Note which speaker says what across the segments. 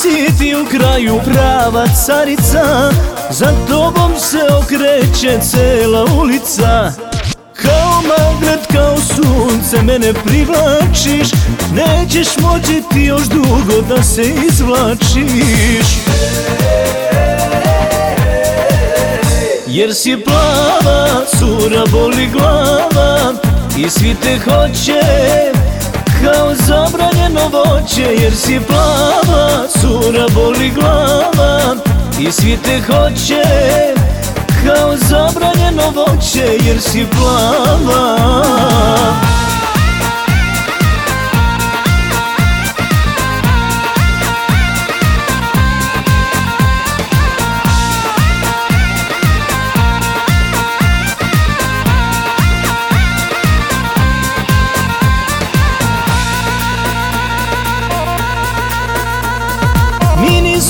Speaker 1: si ti u kraju prava carica? Za tobom se okreće cela ulica. Kao magnet, kao sunce mene privlačiš. Nećeš moći ti još dugo da se izvlačiš. Jer si plava, cura boli glava. I svi te hoće voće Jer si plava, cura boli glava. I svi te hoće kao zabranjeno voće Jer si plava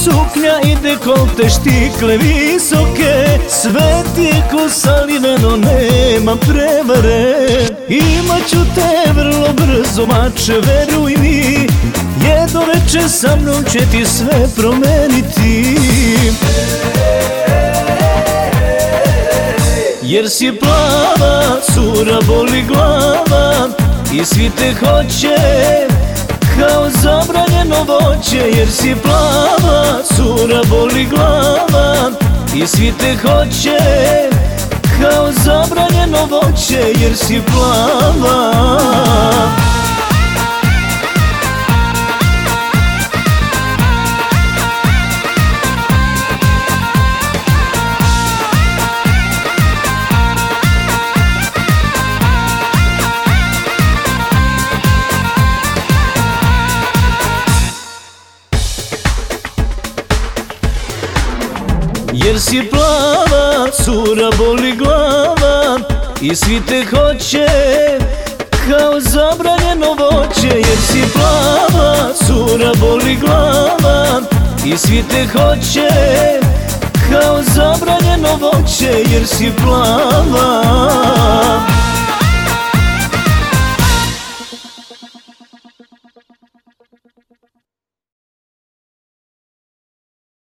Speaker 1: suknja i dekolte štikle visoke. Sve ti je ko saliveno, nema prevare. Imaću te vrlo brzo, mače, veruj mi. Jedno veče sa mnom će ti sve promeniti. Jer si plava, cura boli glava. I svi te hoće kao zabranjeno voće Jer si plava, cura boli glava. I svi te hoće kao zabranjeno voće Jer si plava Jer si plava, cura boli glava I svi te hoće kao zabranjeno voće. Jer si plava, cura boli glava I svi te hoće kao zabranjeno voće. Jer si plava